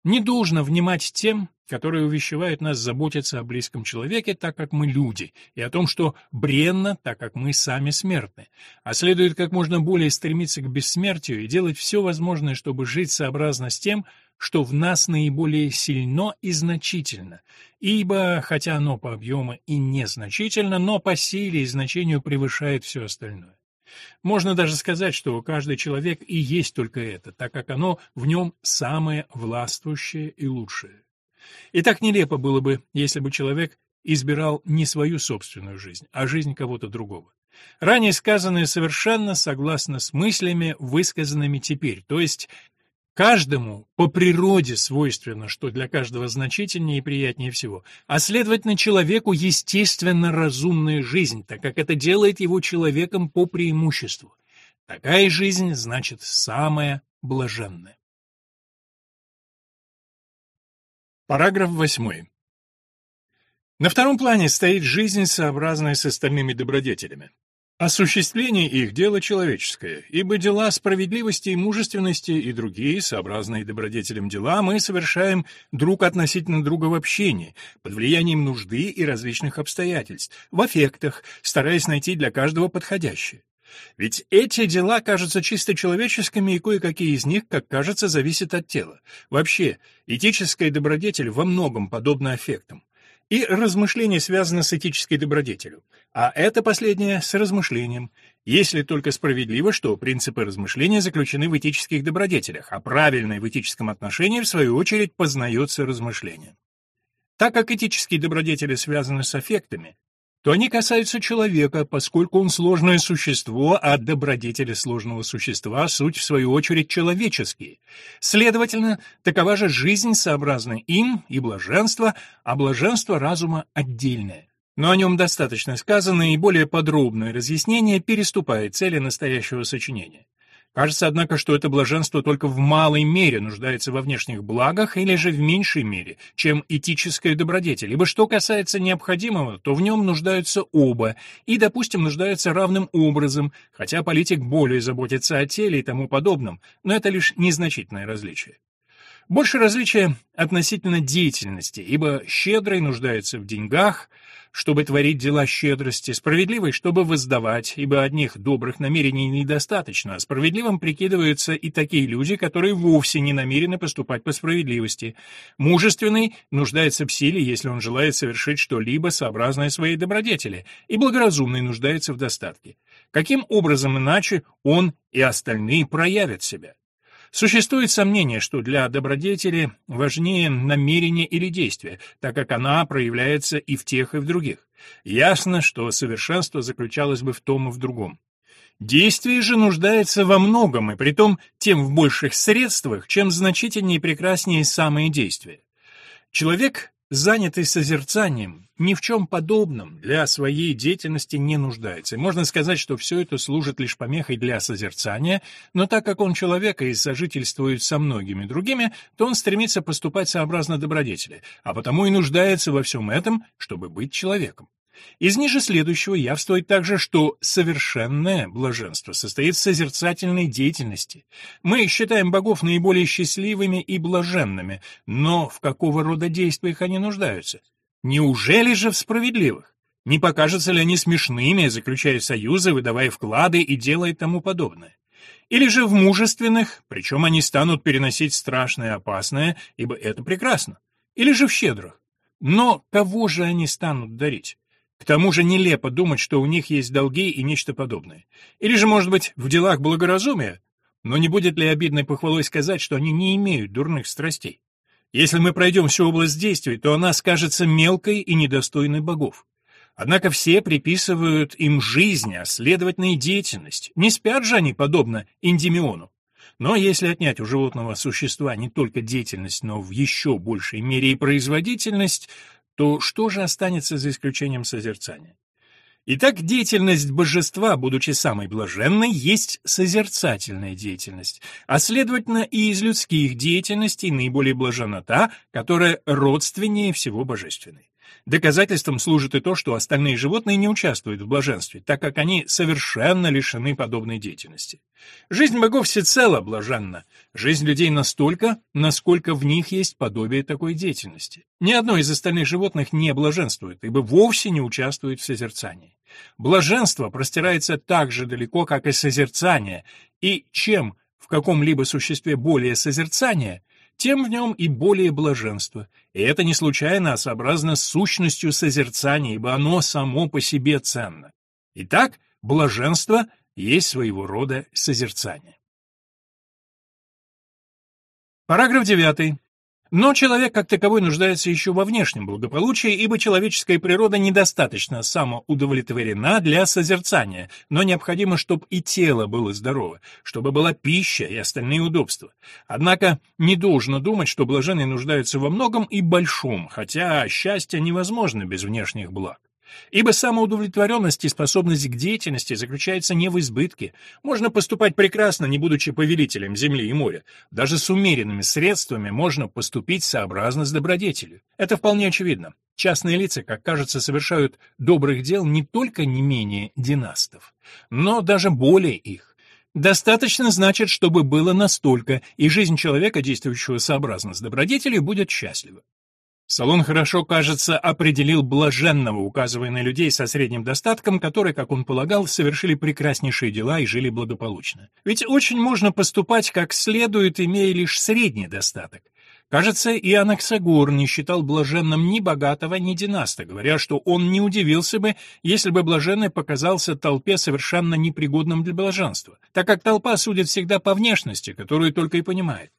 [SPEAKER 1] Не должно внимать тем, которые увещевают нас заботиться о близком человеке, так как мы люди, и о том, что бренно, так как мы сами смертны, а следует как можно более стремиться к бессмертию и делать все возможное, чтобы жить сообразно с тем, что в нас наиболее сильно и значительно, ибо, хотя оно по объему и незначительно, но по силе и значению превышает все остальное. Можно даже сказать, что каждый человек и есть только это, так как оно в нем самое властвующее и лучшее. И так нелепо было бы, если бы человек избирал не свою собственную жизнь, а жизнь кого-то другого. Ранее сказанное совершенно согласно с мыслями, высказанными теперь, то есть Каждому по природе свойственно, что для каждого значительнее и приятнее всего, а следовательно человеку естественно разумная жизнь, так как это делает его человеком по преимуществу. Такая жизнь значит самая блаженная. Параграф 8. На втором плане стоит жизнь, сообразная с остальными добродетелями. Осуществление их – дело человеческое, ибо дела справедливости и мужественности и другие, сообразные добродетелям дела, мы совершаем друг относительно друга в общении, под влиянием нужды и различных обстоятельств, в аффектах, стараясь найти для каждого подходящее. Ведь эти дела кажутся чисто человеческими, и кое-какие из них, как кажется, зависят от тела. Вообще, этическая добродетель во многом подобна аффектам. И размышление связано с этической добродетелью, а это последнее с размышлением, если только справедливо, что принципы размышления заключены в этических добродетелях, а правильное в этическом отношении, в свою очередь, познается размышлением. Так как этические добродетели связаны с аффектами, то они касаются человека, поскольку он сложное существо, а добродетели сложного существа — суть, в свою очередь, человеческие. Следовательно, такова же жизнь, сообразна им, и блаженство, а блаженство разума отдельное. Но о нем достаточно сказано, и более подробное разъяснение переступает цели настоящего сочинения. Кажется, однако, что это блаженство только в малой мере нуждается во внешних благах или же в меньшей мере, чем этическая добродетель, ибо что касается необходимого, то в нем нуждаются оба, и, допустим, нуждаются равным образом, хотя политик более заботится о теле и тому подобном, но это лишь незначительное различие. Больше различия относительно деятельности, ибо щедрый нуждается в деньгах, чтобы творить дела щедрости, справедливый, чтобы воздавать, ибо одних добрых намерений недостаточно, а справедливым прикидываются и такие люди, которые вовсе не намерены поступать по справедливости. Мужественный нуждается в силе, если он желает совершить что-либо сообразное своей добродетели, и благоразумный нуждается в достатке. Каким образом иначе он и остальные проявят себя? Существует сомнение, что для добродетели важнее намерение или действие, так как она проявляется и в тех, и в других. Ясно, что совершенство заключалось бы в том и в другом. Действие же нуждается во многом, и притом тем в больших средствах, чем значительнее и прекраснее самые действия. Человек занятый созерцанием, ни в чем подобном для своей деятельности не нуждается. можно сказать, что все это служит лишь помехой для созерцания, но так как он человек и сожительствует со многими другими, то он стремится поступать сообразно добродетели, а потому и нуждается во всем этом, чтобы быть человеком. Из ниже следующего явствует также, что совершенное блаженство состоит в созерцательной деятельности. Мы считаем богов наиболее счастливыми и блаженными, но в какого рода действиях они нуждаются? Неужели же в справедливых? Не покажутся ли они смешными, заключая союзы, выдавая вклады и делая тому подобное? Или же в мужественных, причем они станут переносить страшное и опасное, ибо это прекрасно? Или же в щедрых? Но кого же они станут дарить? К тому же нелепо думать, что у них есть долги и нечто подобное. Или же, может быть, в делах благоразумия? Но не будет ли обидной похвалой сказать, что они не имеют дурных страстей? Если мы пройдем всю область действий, то она скажется мелкой и недостойной богов. Однако все приписывают им жизнь, а следовательно и деятельность. Не спят же они, подобно Индимиону. Но если отнять у животного существа не только деятельность, но в еще большей мере и производительность, то что же останется за исключением созерцания? Итак, деятельность божества, будучи самой блаженной, есть созерцательная деятельность, а следовательно и из людских деятельностей наиболее блаженна та, которая родственнее всего божественной. Доказательством служит и то, что остальные животные не участвуют в блаженстве, так как они совершенно лишены подобной деятельности. Жизнь богов всецело блаженна, жизнь людей настолько, насколько в них есть подобие такой деятельности. Ни одно из остальных животных не блаженствует, ибо вовсе не участвует в созерцании. Блаженство простирается так же далеко, как и созерцание, и чем в каком-либо существе более созерцания, тем в нем и более блаженство. И это не случайно, а сообразно с сущностью созерцания, ибо оно само по себе ценно. Итак, блаженство есть своего рода созерцание. Параграф 9. Но человек как таковой нуждается еще во внешнем благополучии, ибо человеческая природа недостаточно самоудовлетворена для созерцания, но необходимо, чтобы и тело было здорово, чтобы была пища и остальные удобства. Однако не должно думать, что блаженные нуждаются во многом и большом, хотя счастье невозможно без внешних благ. Ибо самоудовлетворенность и способность к деятельности заключается не в избытке. Можно поступать прекрасно, не будучи повелителем земли и моря. Даже с умеренными средствами можно поступить сообразно с добродетелью. Это вполне очевидно. Частные лица, как кажется, совершают добрых дел не только не менее династов, но даже более их. Достаточно значит, чтобы было настолько, и жизнь человека, действующего сообразно с добродетелью, будет счастлива. Салон хорошо, кажется, определил блаженного, указывая на людей со средним достатком, которые, как он полагал, совершили прекраснейшие дела и жили благополучно. Ведь очень можно поступать как следует, имея лишь средний достаток. Кажется, и Анаксагор не считал блаженным ни богатого, ни династа, говоря, что он не удивился бы, если бы блаженный показался толпе совершенно непригодным для блаженства, так как толпа судит всегда по внешности, которую только и понимает.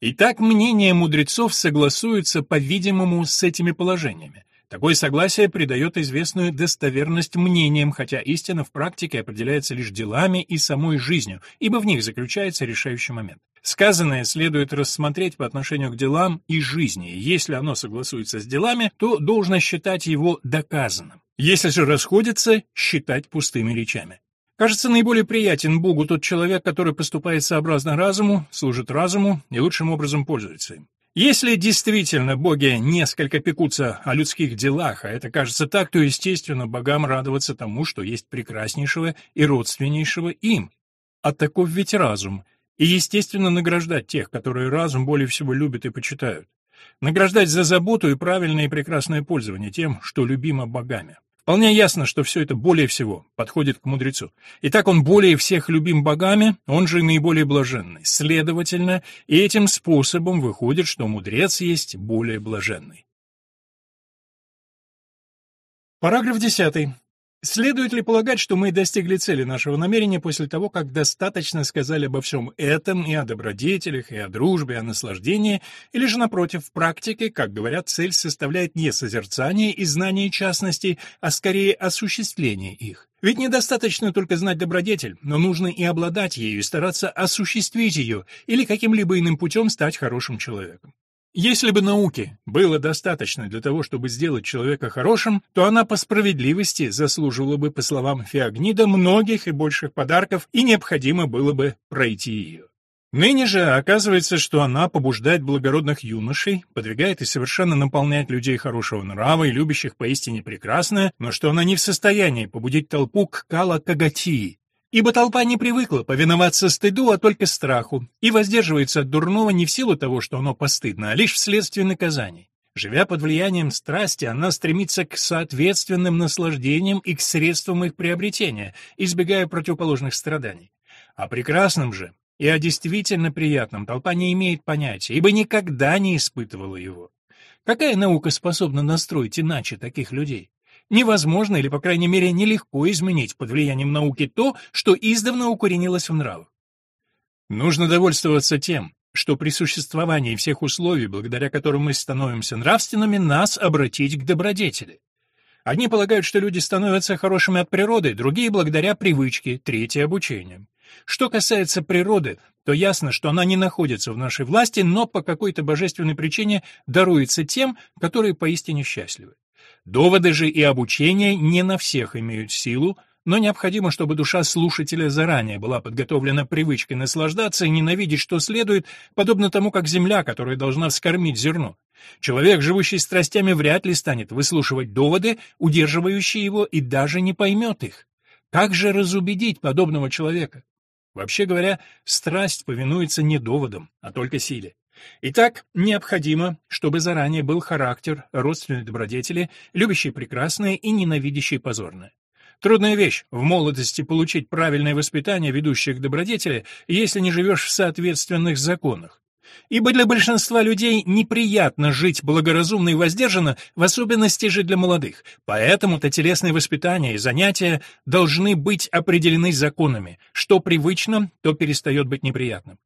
[SPEAKER 1] Итак, мнения мудрецов согласуются, по-видимому, с этими положениями. Такое согласие придает известную достоверность мнениям, хотя истина в практике определяется лишь делами и самой жизнью, ибо в них заключается решающий момент. Сказанное следует рассмотреть по отношению к делам и жизни. Если оно согласуется с делами, то должно считать его доказанным. Если же расходится, считать пустыми речами. Кажется, наиболее приятен Богу тот человек, который поступает сообразно разуму, служит разуму и лучшим образом пользуется им. Если действительно боги несколько пекутся о людских делах, а это кажется так, то, естественно, богам радоваться тому, что есть прекраснейшего и родственнейшего им. А таков ведь разум. И, естественно, награждать тех, которые разум более всего любят и почитают. Награждать за заботу и правильное и прекрасное пользование тем, что любимо богами. Вполне ясно, что все это более всего подходит к мудрецу. Итак, он более всех любим богами, он же наиболее блаженный. Следовательно, этим способом выходит, что мудрец есть более блаженный. Параграф 10. Следует ли полагать, что мы достигли цели нашего намерения после того, как достаточно сказали обо всем этом и о добродетелях, и о дружбе, и о наслаждении, или же, напротив, в практике, как говорят, цель составляет не созерцание и знание частностей, а скорее осуществление их? Ведь недостаточно только знать добродетель, но нужно и обладать ею, и стараться осуществить ее, или каким-либо иным путем стать хорошим человеком. Если бы науки было достаточно для того, чтобы сделать человека хорошим, то она по справедливости заслуживала бы, по словам Феогнида, многих и больших подарков, и необходимо было бы пройти ее. Ныне же оказывается, что она побуждает благородных юношей, подвигает и совершенно наполняет людей хорошего нрава и любящих поистине прекрасное, но что она не в состоянии побудить толпу к калакагатии, Ибо толпа не привыкла повиноваться стыду, а только страху, и воздерживается от дурного не в силу того, что оно постыдно, а лишь вследствие наказаний. Живя под влиянием страсти, она стремится к соответственным наслаждениям и к средствам их приобретения, избегая противоположных страданий. О прекрасном же и о действительно приятном толпа не имеет понятия, ибо никогда не испытывала его. Какая наука способна настроить иначе таких людей? Невозможно или, по крайней мере, нелегко изменить под влиянием науки то, что издавна укоренилось в нравах. Нужно довольствоваться тем, что при существовании всех условий, благодаря которым мы становимся нравственными, нас обратить к добродетели. Одни полагают, что люди становятся хорошими от природы, другие — благодаря привычке, третьи — обучению. Что касается природы, то ясно, что она не находится в нашей власти, но по какой-то божественной причине даруется тем, которые поистине счастливы. Доводы же и обучение не на всех имеют силу, но необходимо, чтобы душа слушателя заранее была подготовлена привычкой наслаждаться и ненавидеть, что следует, подобно тому, как земля, которая должна вскормить зерно. Человек, живущий страстями, вряд ли станет выслушивать доводы, удерживающие его, и даже не поймет их. Как же разубедить подобного человека? Вообще говоря, страсть повинуется не доводам, а только силе. Итак, необходимо, чтобы заранее был характер родственной добродетели, любящий прекрасное и ненавидящий позорное. Трудная вещь в молодости получить правильное воспитание, ведущее к добродетели, если не живешь в соответственных законах. Ибо для большинства людей неприятно жить благоразумно и воздержанно, в особенности же для молодых. Поэтому-то телесное воспитание и занятия должны быть определены законами. Что привычно, то перестает быть неприятным.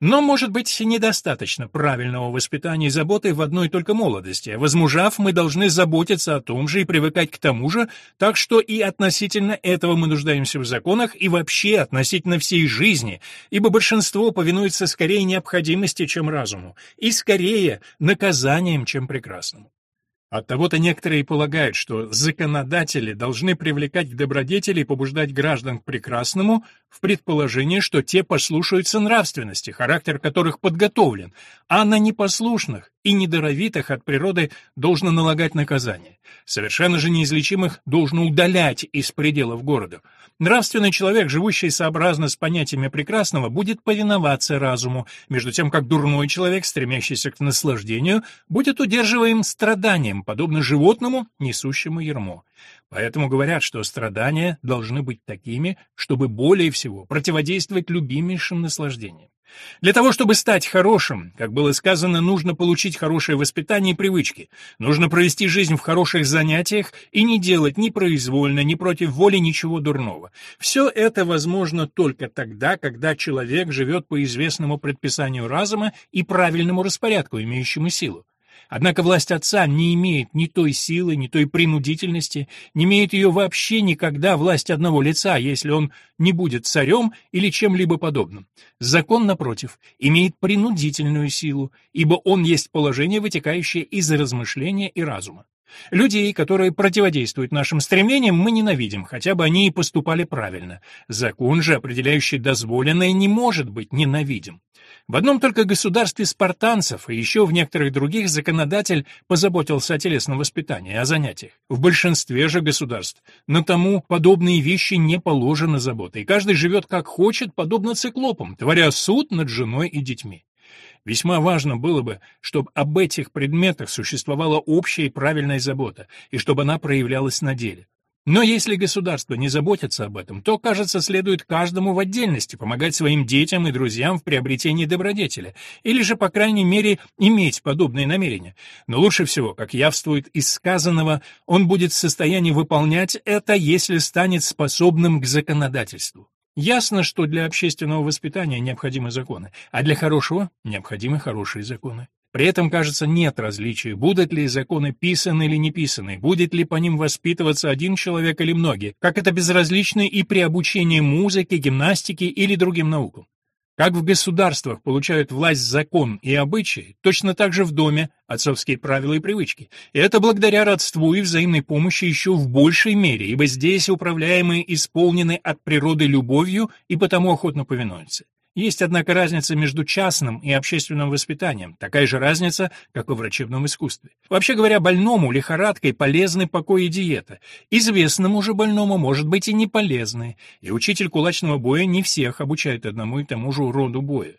[SPEAKER 1] Но, может быть, недостаточно правильного воспитания и заботы в одной только молодости. Возмужав, мы должны заботиться о том же и привыкать к тому же, так что и относительно этого мы нуждаемся в законах и вообще относительно всей жизни, ибо большинство повинуется скорее необходимости, чем разуму, и скорее наказанием, чем прекрасному. Оттого-то некоторые полагают, что законодатели должны привлекать к добродетели и побуждать граждан к прекрасному в предположении, что те послушаются нравственности, характер которых подготовлен, а на непослушных и недоровитых от природы должно налагать наказание. Совершенно же неизлечимых должно удалять из пределов города. Нравственный человек, живущий сообразно с понятиями прекрасного, будет повиноваться разуму, между тем как дурной человек, стремящийся к наслаждению, будет удерживаем страданием, подобно животному, несущему ермо. Поэтому говорят, что страдания должны быть такими, чтобы более всего противодействовать любимейшим наслаждениям. Для того, чтобы стать хорошим, как было сказано, нужно получить хорошее воспитание и привычки, нужно провести жизнь в хороших занятиях и не делать ни произвольно, ни против воли ничего дурного. Все это возможно только тогда, когда человек живет по известному предписанию разума и правильному распорядку, имеющему силу. Однако власть отца не имеет ни той силы, ни той принудительности, не имеет ее вообще никогда власть одного лица, если он не будет царем или чем-либо подобным. Закон, напротив, имеет принудительную силу, ибо он есть положение, вытекающее из размышления и разума. Людей, которые противодействуют нашим стремлениям, мы ненавидим, хотя бы они и поступали правильно. Закон же, определяющий дозволенное, не может быть ненавидим. В одном только государстве спартанцев и еще в некоторых других законодатель позаботился о телесном воспитании, о занятиях. В большинстве же государств на тому подобные вещи не положены заботы, и каждый живет как хочет, подобно циклопам, творя суд над женой и детьми. Весьма важно было бы, чтобы об этих предметах существовала общая и правильная забота, и чтобы она проявлялась на деле. Но если государство не заботится об этом, то, кажется, следует каждому в отдельности помогать своим детям и друзьям в приобретении добродетели, или же, по крайней мере, иметь подобные намерения. Но лучше всего, как явствует из сказанного, он будет в состоянии выполнять это, если станет способным к законодательству. Ясно, что для общественного воспитания необходимы законы, а для хорошего необходимы хорошие законы. При этом, кажется, нет различия, будут ли законы писаны или не писаны, будет ли по ним воспитываться один человек или многие, как это безразлично и при обучении музыке, гимнастике или другим наукам. Как в государствах получают власть закон и обычаи, точно так же в доме отцовские правила и привычки. И это благодаря родству и взаимной помощи еще в большей мере, ибо здесь управляемые исполнены от природы любовью и потому охотно повинуются. Есть, однако, разница между частным и общественным воспитанием, такая же разница, как во врачебном искусстве. Вообще говоря, больному лихорадкой полезны покой и диета. Известному же больному может быть и не полезны, и учитель кулачного боя не всех обучает одному и тому же роду боя.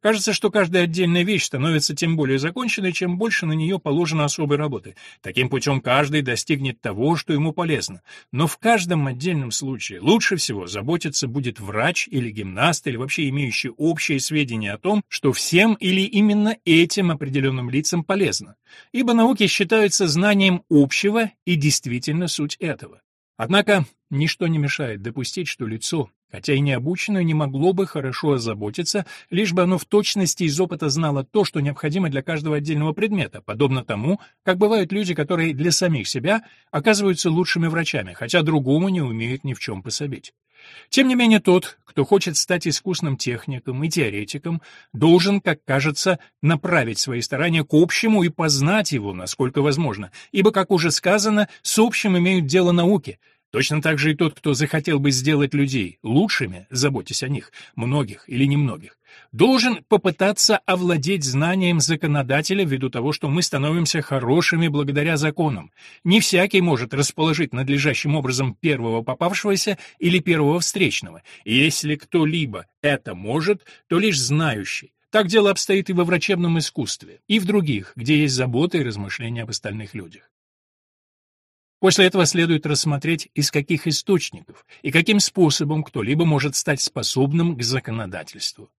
[SPEAKER 1] Кажется, что каждая отдельная вещь становится тем более законченной, чем больше на нее положено особой работы. Таким путем каждый достигнет того, что ему полезно. Но в каждом отдельном случае лучше всего заботиться будет врач или гимнаст, или вообще имеющий общие сведения о том, что всем или именно этим определенным лицам полезно. Ибо науки считаются знанием общего и действительно суть этого. Однако ничто не мешает допустить, что лицо, хотя и не обученное, не могло бы хорошо озаботиться, лишь бы оно в точности из опыта знало то, что необходимо для каждого отдельного предмета, подобно тому, как бывают люди, которые для самих себя оказываются лучшими врачами, хотя другому не умеют ни в чем пособить. Тем не менее, тот, кто хочет стать искусным техником и теоретиком, должен, как кажется, направить свои старания к общему и познать его, насколько возможно, ибо, как уже сказано, с общим имеют дело науки — Точно так же и тот, кто захотел бы сделать людей лучшими, заботясь о них, многих или немногих, должен попытаться овладеть знанием законодателя ввиду того, что мы становимся хорошими благодаря законам. Не всякий может расположить надлежащим образом первого попавшегося или первого встречного, если кто-либо это может, то лишь знающий. Так дело обстоит и во врачебном искусстве, и в других, где есть забота и размышления об остальных людях. После этого следует рассмотреть, из каких источников и каким способом кто-либо может стать способным к законодательству.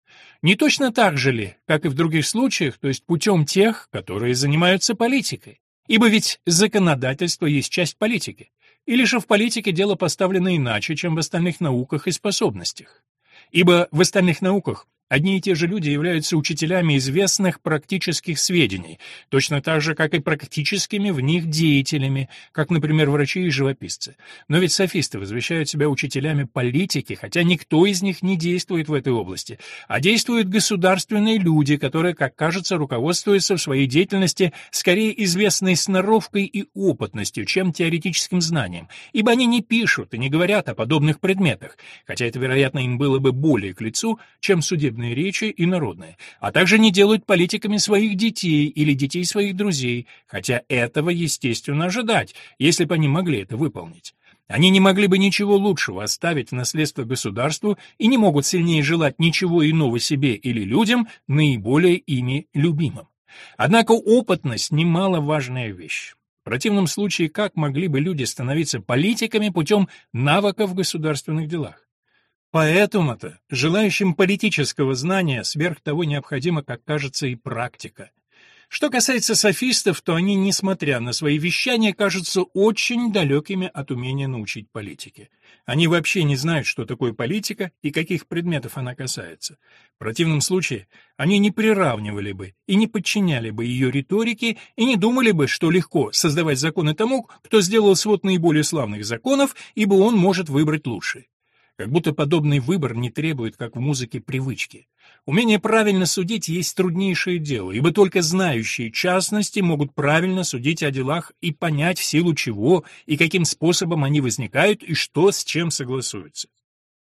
[SPEAKER 1] Не точно так же ли, как и в других случаях, то есть путем тех, которые занимаются политикой? Ибо ведь законодательство есть часть политики. Или же в политике дело поставлено иначе, чем в остальных науках и способностях? Ибо в остальных науках Одни и те же люди являются учителями известных практических сведений, точно так же, как и практическими в них деятелями, как, например, врачи и живописцы. Но ведь софисты возвещают себя учителями политики, хотя никто из них не действует в этой области, а действуют государственные люди, которые, как кажется, руководствуются в своей деятельности скорее известной сноровкой и опытностью, чем теоретическим знанием, ибо они не пишут и не говорят о подобных предметах, хотя это, вероятно, им было бы более к лицу, чем судебные судебные речи и народные, а также не делают политиками своих детей или детей своих друзей, хотя этого, естественно, ожидать, если бы они могли это выполнить. Они не могли бы ничего лучшего оставить в наследство государству и не могут сильнее желать ничего иного себе или людям, наиболее ими любимым. Однако опытность – немаловажная вещь. В противном случае, как могли бы люди становиться политиками путем навыков в государственных делах? Поэтому-то желающим политического знания сверх того необходима, как кажется, и практика. Что касается софистов, то они, несмотря на свои вещания, кажутся очень далекими от умения научить политике. Они вообще не знают, что такое политика и каких предметов она касается. В противном случае они не приравнивали бы и не подчиняли бы ее риторике и не думали бы, что легко создавать законы тому, кто сделал свод наиболее славных законов, ибо он может выбрать лучшие. Как будто подобный выбор не требует, как в музыке, привычки. Умение правильно судить есть труднейшее дело, ибо только знающие частности могут правильно судить о делах и понять, в силу чего и каким способом они возникают и что с чем согласуется.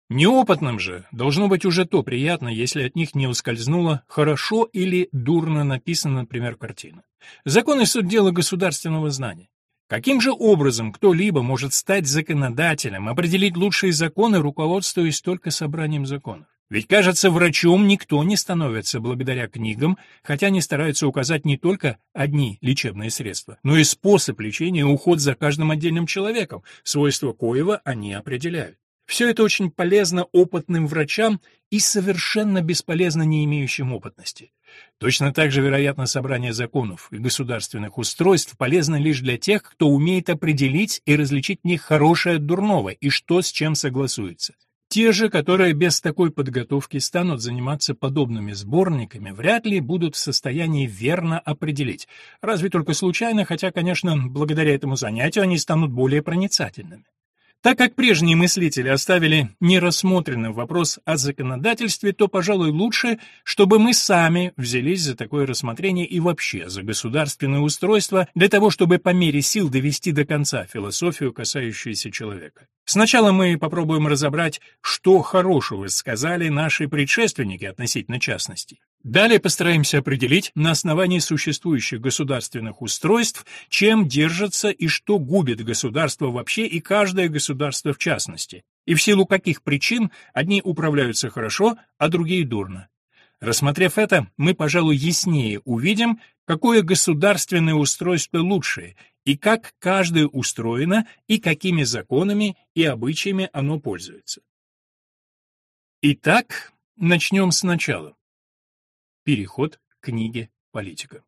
[SPEAKER 1] Неопытным же должно быть уже то приятно, если от них не ускользнуло хорошо или дурно написана, например, картина. Законы — суть дела государственного знания. Каким же образом кто-либо может стать законодателем, определить лучшие законы, руководствуясь только собранием законов? Ведь, кажется, врачом никто не становится благодаря книгам, хотя они стараются указать не только одни лечебные средства, но и способ лечения и уход за каждым отдельным человеком, свойства коего они определяют. Все это очень полезно опытным врачам и совершенно бесполезно не имеющим опытности. Точно так же, вероятно, собрание законов и государственных устройств полезно лишь для тех, кто умеет определить и различить в них хорошее от дурного и что с чем согласуется. Те же, которые без такой подготовки станут заниматься подобными сборниками, вряд ли будут в состоянии верно определить, разве только случайно, хотя, конечно, благодаря этому занятию они станут более проницательными. Так как прежние мыслители оставили нерассмотренным вопрос о законодательстве, то, пожалуй, лучше, чтобы мы сами взялись за такое рассмотрение и вообще за государственное устройство для того, чтобы по мере сил довести до конца философию, касающуюся человека. Сначала мы попробуем разобрать, что хорошего сказали наши предшественники относительно частностей. Далее постараемся определить на основании существующих государственных устройств, чем держится и что губит государство вообще и каждое государство в частности, и в силу каких причин одни управляются хорошо, а другие дурно. Рассмотрев это, мы, пожалуй, яснее увидим, какое государственное устройство лучшее, и как каждое устроено, и какими законами и обычаями оно пользуется. Итак, начнем сначала. Переход к книге «Политика».